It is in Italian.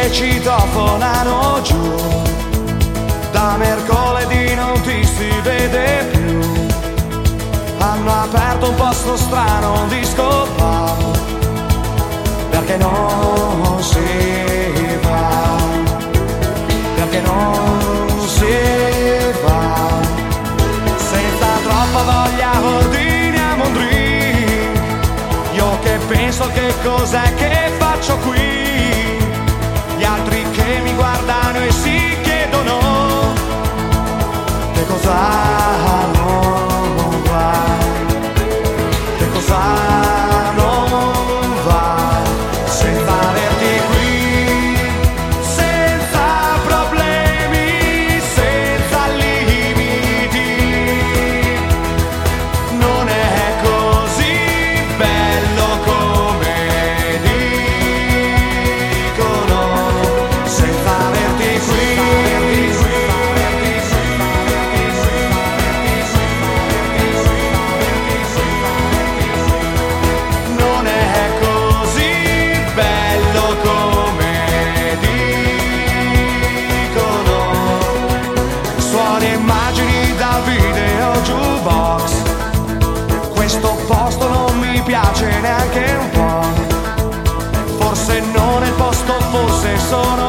che citofonano giù. Da mercoledì non ti si vede più. Hanno aperto un posto strano, un disco pub. Perché non si va? Perché non si va? Senza troppa voglia ordiniamo un drink. Io che penso che cos'è che faccio qui? Forse non è il posto, forse sono